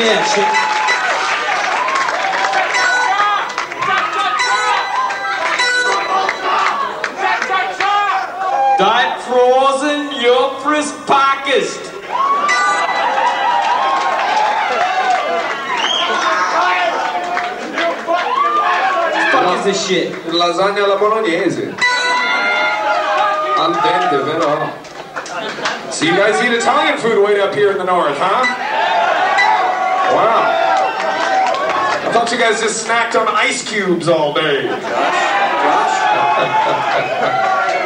man shit. Dein frozen Jupfres Pakist. fuck is this shit? Lasagna alla bolognese. Al dente, vero? So you guys eat Italian food way up here in the north, huh? Wow. I thought you guys just snacked on ice cubes all day.